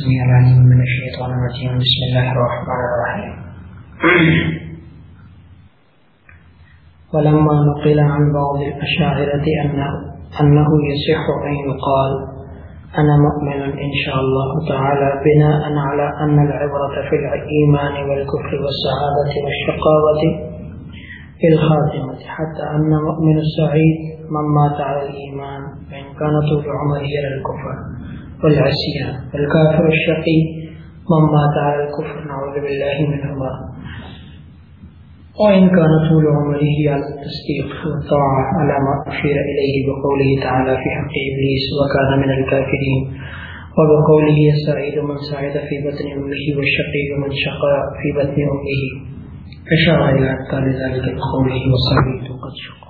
السميع العليم من الشيطان الرجيم بسم الله الرحمن الرحيم ولما نقل عن بعض الأشاعرة أنه, أنه يصح أن يقال أنا مؤمن إن شاء الله تعالى بناء على أن العبرة في الإيمان والكفر والسعادة والشقاوة في الخاتمة حتى أن مؤمن السعيد من مات على الإيمان وإن كان طول عمره إلى الكفر والعصيان والكافر الشقي، من مات الكفر، نعوذ بالله منهما وإن كان طول عمره على التصديق والطاعة على ما أشير إليه بقوله تعالى في حق إبليس، وكان من الكافرين. وبقوله السعيد من سعد في بطن أمه والشقي من شقى في بطن أمه. أشار إلى أبطال ذلك بقوله وسعيد قد شقى.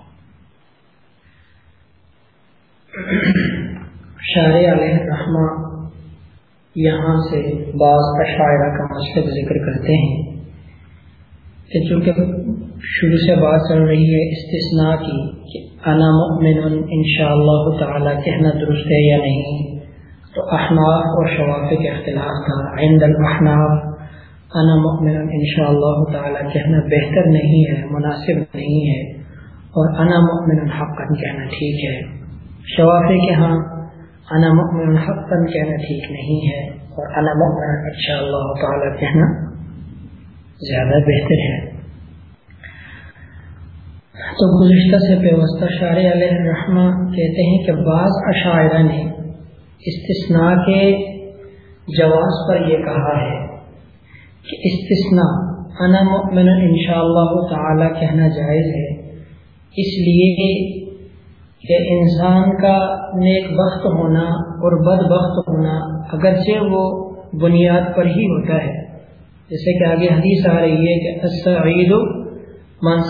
شاعر علیہ الرحمہ یہاں سے بعض اشاعرہ کا مسلک ذکر کرتے ہیں کہ چونکہ شروع سے بات چل رہی ہے استثناء کی کہ انا مؤمن انشاءاللہ تعالی کہنا درست ہے یا نہیں، تو احناف اور شواف کے اختلاف تھا۔ عند الاحناف، انا مؤمن انشاءاللہ تعالی کہنا بہتر نہیں ہے، مناسب نہیں ہے، اور انا مؤمن حقا کہنا ٹھیک ہے۔ شوافے کے ہاں انا مؤمن حقا کہنا ٹھیک نہیں ہے اور انا مؤمن اچھا اللہ تعالی کہنا زیادہ بہتر ہے۔ تو گزشتہ سے پیوستہ شار علیہ الرحمہ کہتے ہیں کہ بعض اشاعرہ نے استثناء کے جواز پر یہ کہا ہے کہ استثناء انا مؤمن انشاءاللہ تعالی کہنا جائز ہے، اس لیے کہ انسان کا نیک بخت ہونا اور بد بخت ہونا اگرچہ وہ بنیاد پر ہی ہوتا ہے۔ جیسے کہ آگے حدیث آ رہی ہے کہ السعید من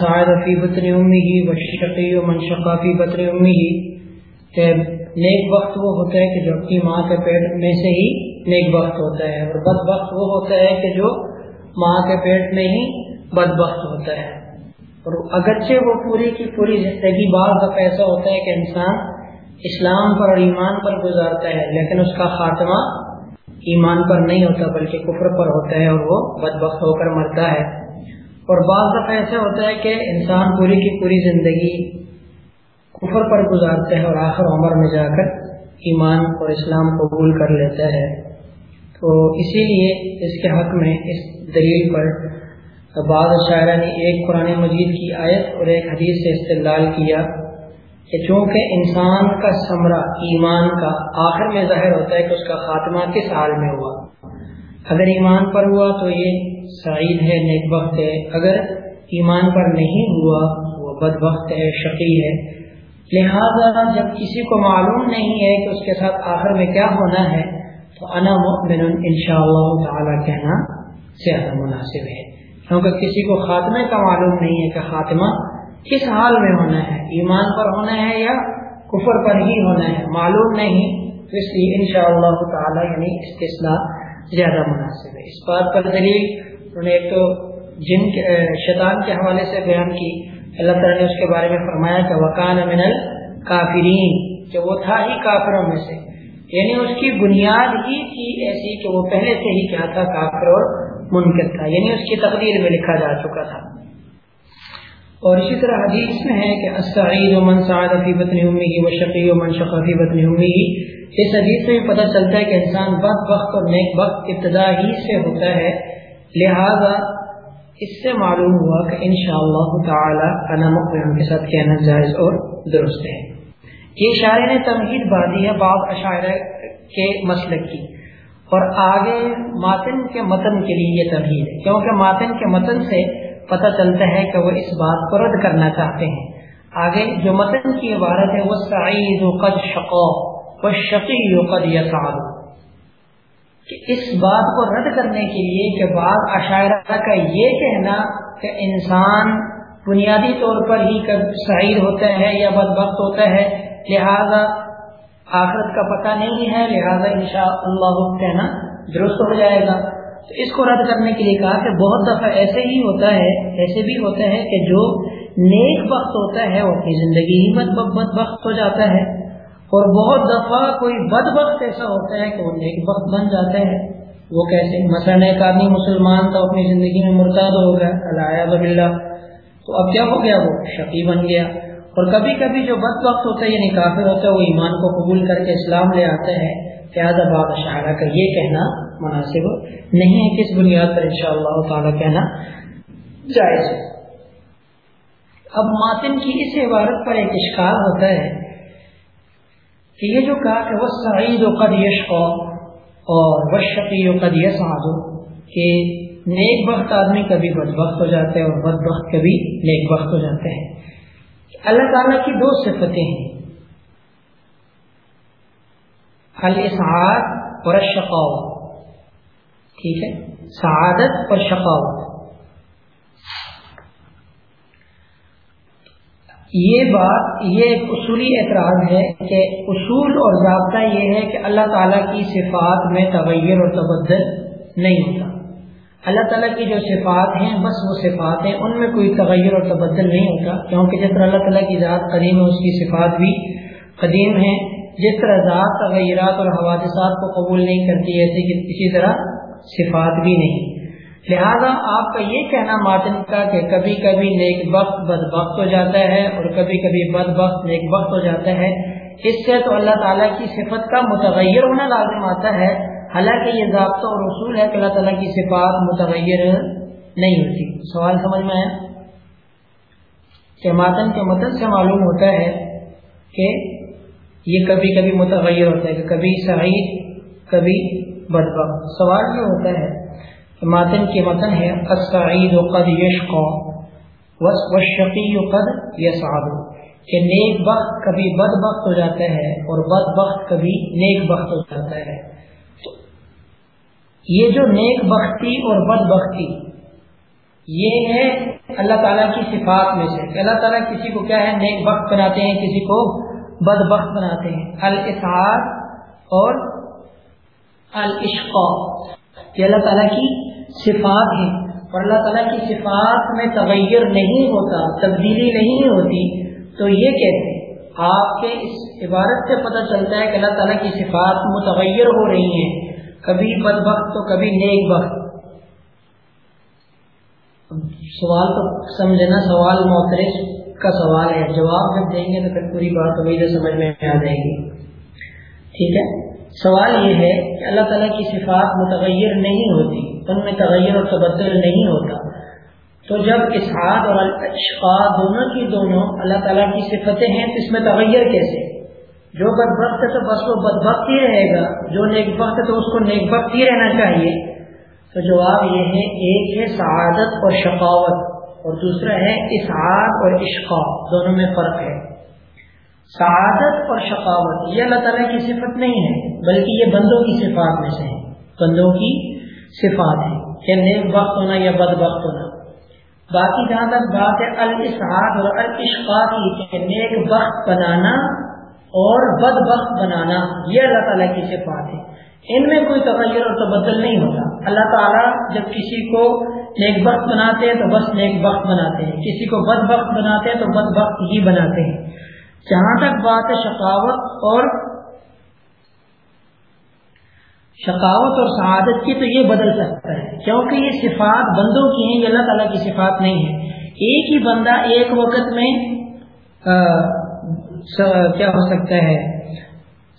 فی بطن امی ہی وشقی و من شقا فی بطن امی ہی کہ نیک وقت وہ ہوتا ہے کہ جو اپنی ماں کے پیٹ میں سے ہی نیک وقت ہوتا ہے اور بد وقت وہ ہوتا ہے کہ جو ماں کے پیٹ میں ہی بد وقت ہوتا ہے۔ اور اگرچہ وہ پوری کی پوری زندگی بعض دفعہ ایسا ہوتا ہے کہ انسان اسلام پر اور ایمان پر گزارتا ہے، لیکن اس کا خاتمہ ایمان پر نہیں ہوتا، بلکہ کفر پر ہوتا ہے اور وہ بدبخت ہو کر مرتا ہے۔ اور بعض دفعہ ایسا ہوتا ہے کہ انسان پوری کی پوری زندگی کفر پر گزارتا ہے اور آخر عمر میں جا کر ایمان اور اسلام قبول کر لیتا ہے۔ تو اسی لیے اس کے حق میں اس دلیل پر بعض شاعرہ نے ایک قرآن مجید کی آیت اور ایک حدیث سے استدلال کیا کہ چونکہ انسان کا ثمرہ ایمان کا آخر میں ظاہر ہوتا ہے کہ اس کا خاتمہ کس حال میں ہوا؟ اگر ایمان پر ہوا تو یہ سعید ہے، نیک وقت ہے۔ اگر ایمان پر نہیں ہوا، وہ بد وقت ہے، شقی ہے۔ لہذا جب کسی کو معلوم نہیں ہے کہ اس کے ساتھ آخر میں کیا ہونا ہے، تو انا مؤمن انشاءاللہ تعالی کہنا زیادہ مناسب ہے۔ کیونکہ کسی کو خاتمے کا معلوم نہیں ہے کہ خاتمہ کس حال میں ہونا ہے، ایمان پر ہونا ہے یا کفر پر ہی ہونا ہے، معلوم نہیں۔ تو اس لیے ان شاء اللہ تعالیٰ یعنی استثناء زیادہ مناسب ہے۔ اس بات پر دلیل انہوں نے ایک تو جن کے شیطان کے حوالے سے بیان کی۔ اللہ تعالیٰ نے اس کے بارے میں فرمایا کہ وکان من کافرین کہ وہ تھا ہی کافروں میں سے۔ یعنی اس کی بنیاد ہی تھی ایسی کہ وہ پہلے سے ہی کیا تھا، کافر اور منکر تھا یعنی اس کی تقدیر میں لکھا جا چکا تھا۔ اور اسی طرح حدیث میں ہے کہ السعید من سعد فی بطن امیہ و شقی و من شقا فی بطن امیہ۔ اس حدیث میں پتہ چلتا ہے کہ انسان بد وقت اور نیک وقت ابتدا ہی سے ہوتا ہے۔ لہذا اس سے معلوم ہوا کہ انشاءاللہ تعالی انا مؤمن کے ساتھ کہنا جائز اور درست ہے۔ یہ شاعر نے تمہید بازی ہے، بعض اشاعرہ کے مسلک کی۔ اور آگے ماتن کے متن کے لیے یہ تبدیل ہے۔ کیونکہ ماتن کے متن سے پتہ چلتا ہے کہ وہ اس بات کو رد کرنا چاہتے ہیں۔ آگے جو متن کی عبارت ہے وہ سعید قد شقو و شقی قد یسعد کہ اس بات کو رد کرنے کے لیے کہ بعض عشاعرہ کا یہ کہنا کہ انسان بنیادی طور پر ہی سعید ہوتا ہے یا بدبخت ہوتا ہے، لہذا آخرت کا پتہ نہیں ہے، لہٰذا ان شاء اللہ کہنا درست ہو جائے گا۔ تو اس کو رد کرنے کے لیے کہا کہ بہت دفعہ ایسے ہی ہوتا ہے، ایسے بھی ہوتا ہے کہ جو نیک وقت ہوتا ہے، وہ اپنی زندگی ہی بد بد وقت ہو جاتا ہے۔ اور بہت دفعہ کوئی بد وقت ایسا ہوتا ہے کہ وہ نیک وقت بن جاتا ہے۔ وہ کیسے؟ مثلاً ایک آدمی مسلمان تھا اپنی زندگی میں مرتاد ہو گیا اللہ تو اب کیا ہو گیا؟ وہ شقی بن گیا۔ اور کبھی کبھی جو بد وقت ہوتا ہے یعنی کافر ہوتا ہے، وہ ایمان کو قبول کر کے اسلام لے آتا ہے، لہٰذا باب شاعرہ کا یہ کہنا مناسب نہیں ہے کس بنیاد پر انشاءاللہ تعالی کہنا جائز ہے۔ اب ماتن کی اس عبارت پر ایک اشکال ہوتا ہے کہ یہ جو کہا کہ وہ سعید و قد یشقا اور وہ شقی و قد یسعد کہ نیک وقت آدمی کبھی بد وقت ہو جاتے ہیں اور بد وقت کبھی نیک وقت ہو جاتے ہیں اللہ تعالیٰ کی دو صفتیں ہیں۔ الاسعاد اور الشقاوت ٹھیک ہے؟ سعادت اور شقاوت۔ یہ بات، یہ ایک اصولی اعتراض ہے کہ اصول اور ضابطہ یہ ہے کہ اللہ تعالیٰ کی صفات میں تغیر اور تبدل نہیں ہوتا۔ اللہ تعالیٰ کی جو صفات ہیں، بس وہ صفات ہیں، ان میں کوئی تغیر اور تبدل نہیں ہوتا، کیونکہ جس طرح اللہ تعالیٰ کی ذات قدیم ہے، اس کی صفات بھی قدیم ہیں۔ جس طرح ذات تغیرات اور حوادثات کو قبول نہیں کرتی ایسے کہ اسی طرح صفات بھی نہیں۔ لہذا آپ کا یہ کہنا ماتن کا کہ کبھی کبھی نیک وقت بد وقت ہو جاتا ہے اور کبھی کبھی بد وقت نیک وقت ہو جاتا ہے۔ اس سے تو اللہ تعالیٰ کی صفت کا متغیر ہونا لازم آتا ہے۔ حالانکہ یہ ضابطہ اور اصول ہے کہ اللہ تعالیٰ کی صفات متغیر نہیں ہوتی۔ سوال سمجھ میں آیا؟ کہ ماتن کے متن سے معلوم ہوتا ہے کہ یہ کبھی کبھی متغیر ہوتا ہے کہ کبھی سعید، کبھی بد سوال یہ ہوتا ہے کہ ماتن کے متن ہے، السعید قد یشقا والشقی قد یسعد۔ کہ نیک وقت کبھی بد وقت ہو جاتا ہے اور بد وقت کبھی نیک وقت ہو جاتا ہے۔ یہ جو نیک بختی اور بد بختی، یہ ہے اللہ تعالیٰ کی صفات میں سے۔ کہ اللہ تعالیٰ کسی کو کیا ہے؟ نیک وقت بناتے ہیں، کسی کو بد وقت بناتے ہیں۔ الاسعاد اور الاشقا یہ اللہ تعالیٰ کی صفات ہیں۔ اور اللہ تعالیٰ کی صفات میں تغیر نہیں ہوتا، تبدیلی نہیں ہوتی، تو یہ کہتے آپ کے اس عبارت سے پتہ چلتا ہے کہ اللہ تعالیٰ کی صفات متغیر ہو رہی ہیں۔ کبھی بد وقت تو کبھی نیک وقت۔ سوال تو سمجھنا، سوال موترس کا سوال ہے۔ جواب جب دیں گے تو پھر پوری بات امید سمجھ میں آ جائے گی۔ ٹھیک ہے؟ سوال یہ ہے کہ اللہ تعالیٰ کی صفات متغیر نہیں ہوتی، ان میں تغیر اور تبدل نہیں ہوتا۔ تو جب اسعاد اور الشقا دونوں کی دونوں اللہ تعالیٰ کی صفتیں ہیں تو اس میں تغیر کیسے؟ جو بد وقت ہے تو بس وہ بد وقت ہی رہے گا، جو نیک وقت ہے تو اس کو نیک وقت ہی رہنا چاہیے۔ تو جواب یہ ہے، ایک ہے سعادت اور شقاوت اور دوسرا ہے اسعاد اور اشقا دونوں میں فرق ہے۔ سعادت اور شقاوت، یہ اللہ تعالیٰ کی صفت نہیں ہے، بلکہ یہ بندوں کی صفات میں سے ہے۔ بندوں کی صفات ہیں، کہ نیک وقت ہونا یا بد وقت ہونا۔ باقی جہاں تک بات ہے، الاسعاد اور الاشقا کی، کہ نیک وقت بنانا اور بد وقت بنانا، یہ اللہ تعالیٰ کی صفات ہے۔ ان میں کوئی تغیر اور تبدل نہیں ہوتا۔ اللہ تعالیٰ جب کسی کو نیک وقت بناتے ہیں تو بس نیک وقت بناتے ہیں۔ کسی کو بد وقت بناتے ہیں تو بد وقت ہی بناتے ہیں۔ جہاں تک بات ہے شقاوت اور شقاوت اور سعادت کی، تو یہ بدل سکتا ہے۔ کیونکہ یہ صفات بندوں کی ہیں، یہ اللہ تعالیٰ کی صفات نہیں ہے ایک ہی بندہ ایک وقت میں کیا ہو سکتا ہے؟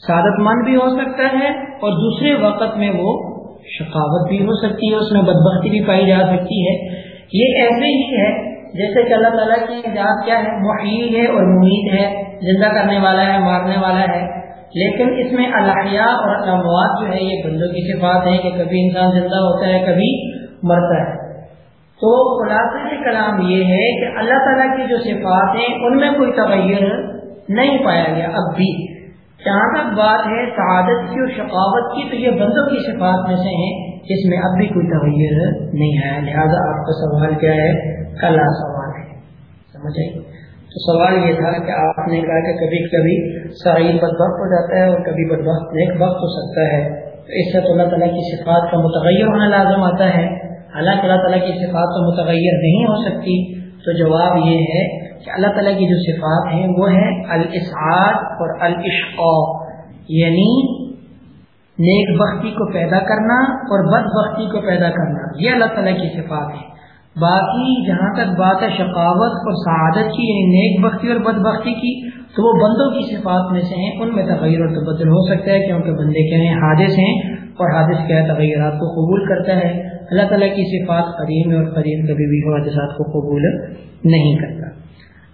سعادت مند بھی ہو سکتا ہے اور دوسرے وقت میں وہ شقاوت بھی ہو سکتی ہے، اس میں بدبختی بھی پائی جا سکتی ہے۔ یہ ایسے ہی ہے، جیسے کہ اللہ تعالیٰ کی ذات کیا ہے؟ محیل ہے اور ممید ہے، زندہ کرنے والا ہے، مارنے والا ہے۔ لیکن اس میں الحیہ اور الاموات جو ہے، یہ بندوں کی صفات ہے کہ کبھی انسان زندہ ہوتا ہے، کبھی مرتا ہے۔ تو خلاصہ کلام یہ ہے کہ اللہ تعالیٰ کی جو صفات ہیں، ان میں کوئی تغیر نہیں پایا گیا۔ اب بھی جہاں تک بات ہے سعادت کی اور شقاوت کی، تو یہ بندوں کی صفات میں سے ہیں اس میں اب بھی کوئی تغیر نہیں آیا۔ لہٰذا آپ کا سوال کیا ہے؟ کلا سوال ہے سمجھ تو سوال یہ تھا کہ آپ نے کہا کہ کبھی کبھی سعید بد وقت ہو جاتا ہے اور کبھی بد وقت نیک وقت ہو سکتا ہے۔ تو اس سے تو اللہ تعالیٰ کی صفات کا متغیر ہونا لازم آتا ہے۔ حالانکہ اللہ تعالیٰ کی صفات تو متغیر نہیں ہو سکتی۔ تو جواب یہ ہے کہ اللہ تعالیٰ کی جو صفات ہیں وہ ہے الاسعاد اور الاشقا یعنی نیک بختی کو پیدا کرنا اور بد بختی کو پیدا کرنا، یہ اللہ تعالیٰ کی صفات ہے باقی جہاں تک بات ہے شقاوت اور سعادت کی یعنی نیک بختی اور بد بختی کی، تو وہ بندوں کی صفات میں سے ہیں، ان میں تغیر اور تبدل ہو سکتا ہے کیونکہ بندے کیا ہیں حادث ہیں اور حادث کیا ہے؟ تغیرات کو قبول کرتا ہے۔ اللہ تعالیٰ کی صفات قدیم اور قدیم کبھی بھی حادثات کو قبول نہیں کرتا۔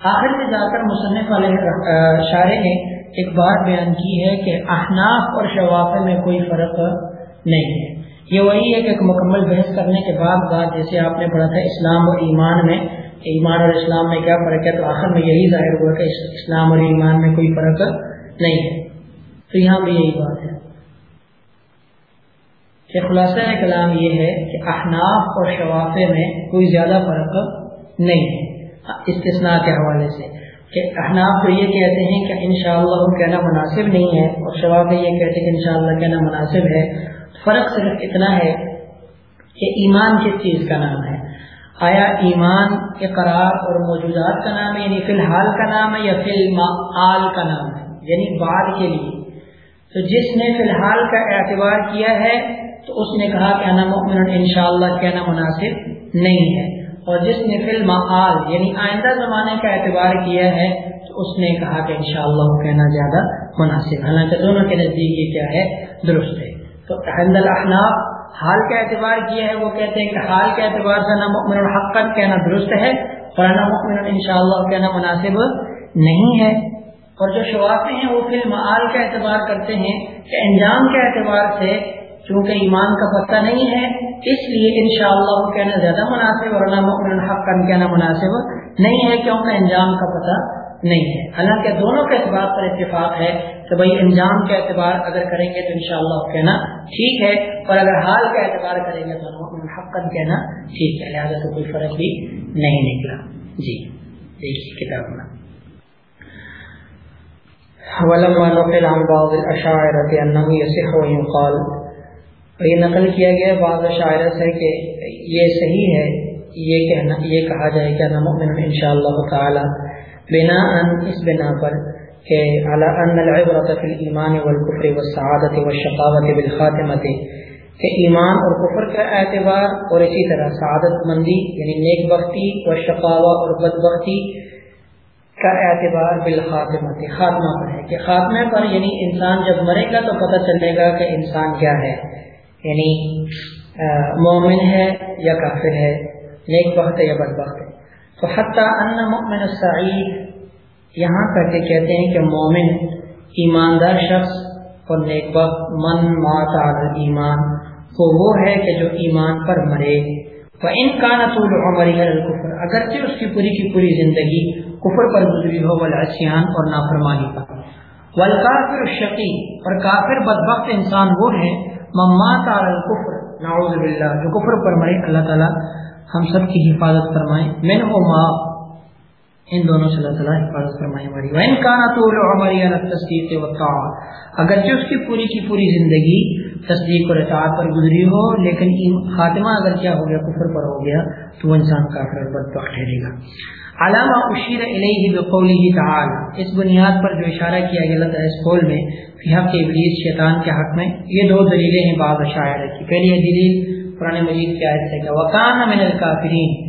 آخر میں جا کر مصنف علیہ شاعر نے ایک بات بیان کی ہے کہ احناف اور شوافے میں کوئی فرق نہیں ہے۔ یہ وہی ہے کہ ایک مکمل بحث کرنے کے بعد بات جیسے آپ نے پڑھا تھا، اسلام اور ایمان میں ایمان اور اسلام میں کیا فرق ہے، تو آخر میں یہی ظاہر ہوا کہ اسلام اور ایمان میں کوئی فرق نہیں ہے۔ تو یہاں بھی یہی بات ہے۔ کہ خلاصہ کلام یہ ہے کہ احناف اور شوافے میں کوئی زیادہ فرق نہیں ہے۔ استثناء کے حوالے سے کہ احناف تو یہ کہتے ہیں کہ انشاءاللہ شاء کہنا مناسب نہیں ہے اور شوافے یہ کہتے ہیں کہ انشاءاللہ کہنا مناسب ہے۔ فرق صرف اتنا ہے کہ ایمان کس چیز کا نام ہے؟ آیا ایمان اقرار اور موجودات کا نام ہے یعنی فی الحال کا نام ہے یا فی الحال کا نام ہے؟ یعنی بعد کے لیے۔ تو جس نے فی الحال کا اعتبار کیا ہے تو اس نے کہا کہ انا مؤمن انشاءاللہ کہنا مناسب نہیں ہے۔ اور جس نے فی المحال یعنی آئندہ زمانے کا اعتبار کیا ہے، تو اس نے کہا کہ انشاءاللہ کہنا زیادہ مناسب حالانکہ دونوں کے نزدیک یہ کیا ہے، درست ہے۔ تو حمد الاحناف، حال کا اعتبار کیا ہے، وہ کہتے ہیں کہ حال کے اعتبار سے نہ مؤمن الحق کہنا درست ہے اور نہ مؤمن انشاءاللہ کہنا مناسب نہیں ہے۔ اور جو شوافی ہیں، وہ پھر معال کا اعتبار کرتے ہیں کہ انجام کے اعتبار سے چونکہ ایمان کا پتہ نہیں ہے، اس لیے انشاءاللہ وہ کہنا زیادہ مناسب اور نہ مؤمن الحق کہنا مناسب نہیں ہے کیونکہ انجام کا پتہ نہیں ہے۔ حالانکہ دونوں کے اعتبار پر اتفاق ہے کہ بھائی انجام کا اعتبار اگر کریں گے تو انشاءاللہ شاء کہنا ٹھیک ہے، اور اگر حال کا اعتبار کریں گے تو حقت کہنا ٹھیک ہے۔ لہٰذا تو کوئی فرق بھی نہیں نکلا۔ جی دیکھیے کتاب میں۔ ولما نقل عن بعض الاشاعرة انه يصح ويقال یہ نقل کیا گیا بعض شاعر سے کہ یہ صحیح ہے یہ کہنا، یہ کہا جائے کہ نمؤمن انشاءاللہ تعالی بنا ان اس بنا پر کہ على ان العبرة في الايمان والكفر والسعادة والشقاوة بالخاتمة کہ ایمان اور کفر کا اعتبار اور اسی طرح سعادت مندی یعنی نیک بختی اور شقاوہ اور بد بختی کا اعتبار بالخاتمت، خاتمہ پر ہے، کہ خاتمے پر یعنی انسان جب مرے گا تو پتہ چلے گا کہ انسان کیا ہے۔ یعنی مومن ہے یا کافر ہے، نیک بخت ہے یا بد بخت ہے۔ تو حتیٰ ان مؤمن السعید، یہاں تک کہ کہتے ہیں کہ مومن ایماندار شخص اور نیک بخت، من مات ایمان تو وہ ہے کہ جو ایمان پر مرے۔ وہ ان کا نطول عمری الکفر، اگرچہ اس کی پوری کی پوری زندگی کفر پر گزری ہو ولاسیان اور نافرمانی پر۔ والکافر الشقی، اور کافر بدبخت انسان وہ ہے ممات الکفر نعوذ باللہ جو کفر پر مرے اللہ تعالی ہم سب کی حفاظت فرمائے. میں ہو ما ان دونوں سے اللہ تعالیٰ حفاظت فرمائے ہماری. وین کانا تو تصدیق و اگرچہ اس کی پوری کی پوری زندگی تصدیق اور اطاعت پر گزری ہو، لیکن خاتمہ اگر کیا ہو گیا، کفر پر ہو گیا، تو وہ انسان کافر بدبخت ٹھہرے گا۔ علامہ اشیر علیہ بقولی تعالی، اس بنیاد پر جو اشارہ کیا گیا اللہ تعالیٰ اس قول میں، فی حق ابلیس شیطان کے حق میں، یہ دو دلیلیں ہیں بعض شاعر کی۔ پہلی دلیل، قرآن مجید کی آیت سے کہ وکان من الکافرین۔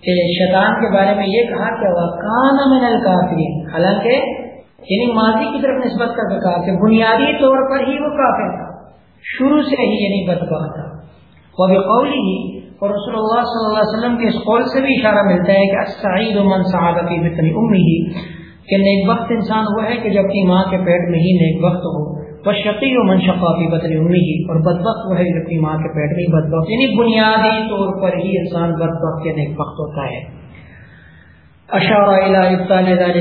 کہ شیطان کے بارے میں یہ کہا کہ وکان من الکافرین۔ حالانکہ یعنی ماضی کی طرف نسبت کر کے کہا کہ بنیادی طور پر ہی وہ کافر تھا۔ شروع سے ہی یعنی بدبخ تھا۔ وہ بقول ہی اور رسول اللہ صلی اللہ علیہ وسلم کے اس قول سے بھی اشارہ ملتا ہے کہ السعید من سعادت بطن امی کہ نیک وقت انسان وہ ہے کہ جب اپنی ماں کے پیٹ میں ہی نیک وقت ہو۔ شقی و منشقافی بدل امی ہی اور بدبخت وہ ہے جو اپنی ماں کے پیٹ میں بدبخت یعنی بنیادی طور پر ہی انسان بدبخت یا نیک وقت ہوتا ہے۔ اشارہ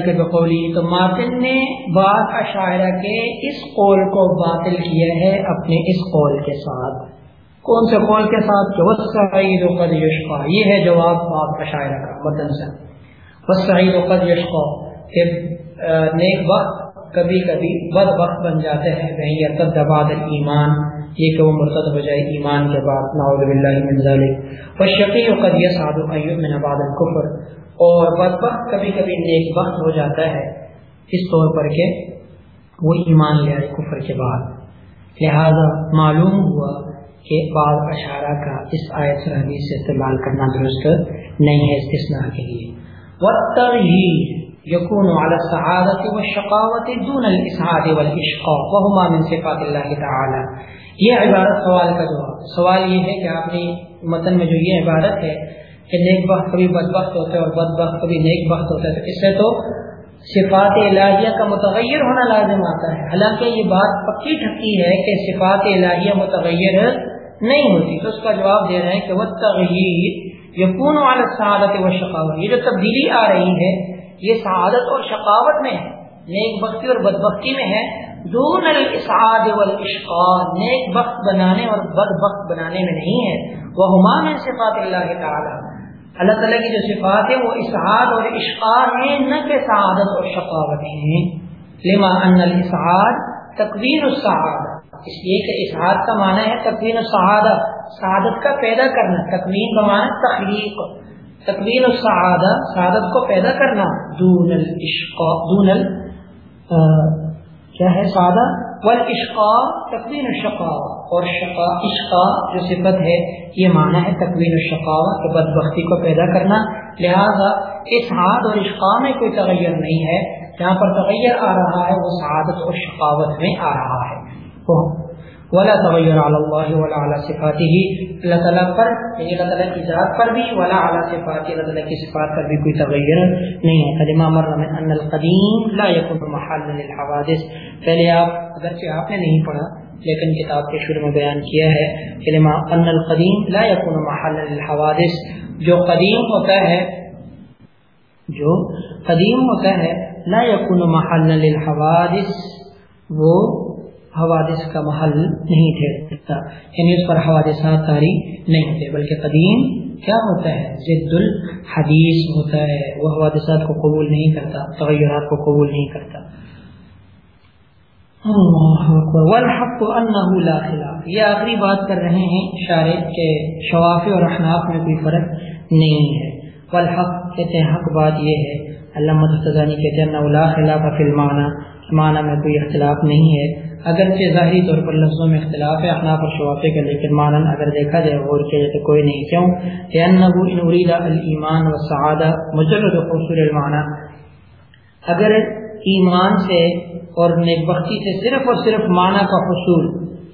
کے بقولی تو ماتن نے بعض اشاعرہ کے اس قول کو باطل کیا ہے اپنے اس قول کے ساتھ۔ کون سے قول کے ساتھ؟ جو وسعید و قد یشقا یہ ہے جواب بعض اشاعرہ کا، مدن سے۔ وسعید و قد یشقا کہ نیک وقت کبھی کبھی بد وقت بن جاتے ہیں وہیں بعد ایمان، یہ کہ وہ مرتد ہو جائے ایمان کے بعد۔ ناول باللہ من ذلك والشقی قد يسعد ایوب من بعد الكفر۔ اور بدبخت کبھی کبھی نیک بخت ہو جاتا ہے اس طور پر کہ وہ ایمان لے آئے کفر کے بعد۔ لہذا معلوم ہوا کہ بعض اشارہ کا اس آیت حدیث سے استعمال کرنا درست نہیں ہے استثناء کے لیے۔ والتغییر یکون على السعادة والشقاوة دون الاسعاد والاشقاء وهما من صفات اللہ تعالی یہ عبارت سوال کا جواب۔ سوال یہ ہے کہ آپ نے متن میں جو یہ عبارت ہے کہ نیک بخت کبھی بدبخت ہوتا ہے اور بد بخت کبھی نیک بخت ہوتا ہے، تو اس سے تو صفات الہیہ کا متغیر ہونا لازم آتا ہے۔ حالانکہ یہ بات پکی ٹھکی ہے کہ صفات الہیہ متغیر نہیں ہوتی۔ تو اس کا جواب دے رہے ہیں کہ وہ تغیر یقون والا سعادت و شقاوت یہ جو تبدیلی آ رہی ہے، یہ سعادت اور شقاوت میں ہے۔ نیک بختی اور بد بختی میں ہے۔ دون الاسعاد والاشقاء، نیک بخت بنانے اور بد بخت بنانے میں نہیں ہے۔ وہ ہمان صفات اللہ تعالی اللہ تعالیٰ کی جو صفات ہے وہ اسعاد اور اشقار ہیں، نہ کہ سعادت اور شقاوت ہیں۔ لما ان الاسعاد تقوین السعاد اس لیے کہ اسعاد کا معنی ہے تقوین السعادہ۔ سعادت کا پیدا کرنا۔ تقوین کا معنی تخلیق۔ تقوین السعادہ، سعادت کو پیدا کرنا۔ دون الاشقا دون ال کیا ہے سعادہ؟ والاشقا تقوین الشقا اور شقا اشقا جو صفت ہے، یہ معنی ہے تقوین الشقا کہ بدبختی کو پیدا کرنا۔ لہذا اس حاد اور اشقا میں کوئی تغیر نہیں ہے۔ جہاں پر تغیر آ رہا ہے، وہ سعادت اور شقاوت میں آ رہا ہے۔ ولا تغیر علی اللہ ولا علی صفاته۔ اللہ تعالیٰ پر یعنی اللہ تعالیٰ کی ذات پر بھی ولا علی صفاته اللہ تعالیٰ کی صفات پر بھی کوئی تغیر نہیں ہے۔ کلمہ مر من ان القدیم لا يكون محلا للحوادث۔ پہلے آپ، اگرچہ آپ نے نہیں پڑھا لیکن کتاب کے شروع میں بیان کیا ہے کلمہ ان القدیم لا يكون محلا للحوادث، جو قدیم ہوتا ہے، جو قدیم ہوتا ہے، لا يكون محلا للحوادث، وہ حوادث کا محل نہیں ٹھہرتا اچھا، یعنی اس پر حوادثات تاری نہیں ہوتے بلکہ قدیم کیا ہوتا ہے؟ ضد الحدیث ہوتا ہے، وہ حوادثات کو قبول نہیں کرتا، تغیرات کو قبول نہیں کرتا۔ والحق انه لا خلاف۔ یہ آخری بات کر رہے ہیں شارع کے شواف اور احناف میں کوئی فرق نہیں ہے۔ والحق کہتے ہیں حق بات یہ ہے۔ علامہ تزانی کہتے ہیں لا خلاف فی المعنی، معنی میں کوئی اختلاف نہیں ہے۔ اگرچہ ظاہری طور پر لفظوں میں اختلاف ہے اخناف اور شوافے کا لیکن مانن اگر دیکھا جائے غور کیا جائے تو کوئی نہیں۔ کیوں؟ لأنه ان اريد الايمان والسعادة مجرد حصول المعنى اگر ایمان سے اور نیک بختی سے صرف اور صرف معنی کا حصول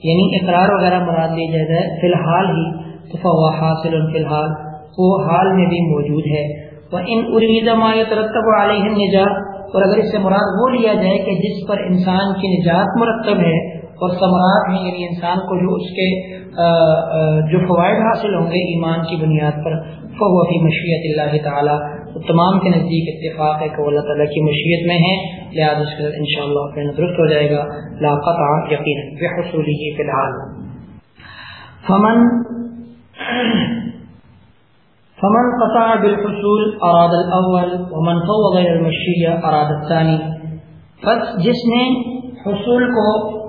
یعنی اقرار وغیرہ مراد لی جائے فی الحال ہی، تو فوا حاصل فی الحال، وہ حال میں بھی موجود ہے۔ وَإِنْ أُرِيدَ مَا يَتَرَتَّبُ عَلَيْهِ النِّجَاةِ، اور اگر اس سے مراد وہ لیا جائے کہ جس پر انسان کی نجات مرتب ہے اور ثمرات ہیں یعنی انسان کو جو اس کے جو فوائد حاصل ہوں گے ایمان کی بنیاد پر فو فی مشیت اللہ تعالیٰ۔ تو تمام کے نزدیک اتفاق ہے کہ وہ اللہ تعالیٰ کی مشیت میں ہے لہٰذا اس کے ان شاء اللہ اپنے درست ہو جائے گا۔ لاقت یقین بے حصول ہی فی الحال۔ فمن فمن قطع بالحصول اراد الاول، ومن فوض الى المشیہ اراد الثانی۔ پس جس نے حصول کو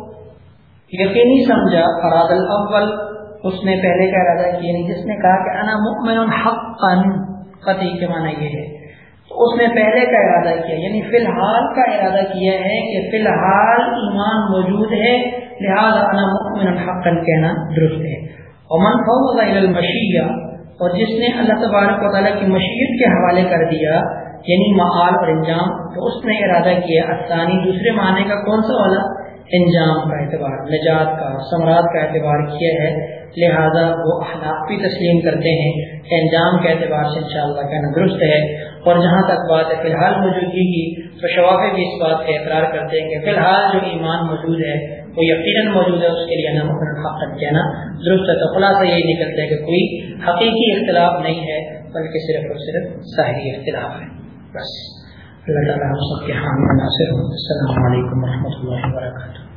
یقینی سمجھا اراد الاول، اس نے پہلے کا ارادہ کیا یعنی جس نے کہا کہ انا مؤمن حقا۔ قطعی کے معنی یہ ہے۔ تو اس نے پہلے کا ارادہ کیا یعنی فی الحال کا ارادہ کیا ہے کہ فی الحال ایمان موجود ہے، لہذا انا مؤمن حقا کہنا درست ہے۔ ومن فوض المشیہ، اور جس نے اللہ تبارک و تعالیٰ کی مشیت کے حوالے کر دیا یعنی معال اور انجام، تو اس نے ارادہ کیا افسانی دوسرے معنی کا کون سا والا؟ انجام کا اعتبار، نجات کا، ثمرات کا اعتبار کیا ہے۔ لہذا وہ احناف بھی تسلیم کرتے ہیں کہ انجام کے اعتبار سے انشاءاللہ کہنا درست ہے۔ اور جہاں تک بات ہے، فی الحال موجودگی کی، تو شوافے بھی اس بات کا اقرار کرتے ہیں کہ فی الحال جو ایمان موجود ہے، وہ یقیناً موجود ہے، اس کے لیے حق کہنا درست ہے۔ تو خلاصہ یہی نکلتا ہے کہ کوئی حقیقی اختلاف نہیں ہے، بلکہ صرف اور صرف ظاہری اختلاف ہے۔ بس۔ اللہ تعالیٰ ہم سب کے حام ناصر السلام علیکم و رحمۃ اللہ وبرکاتہ۔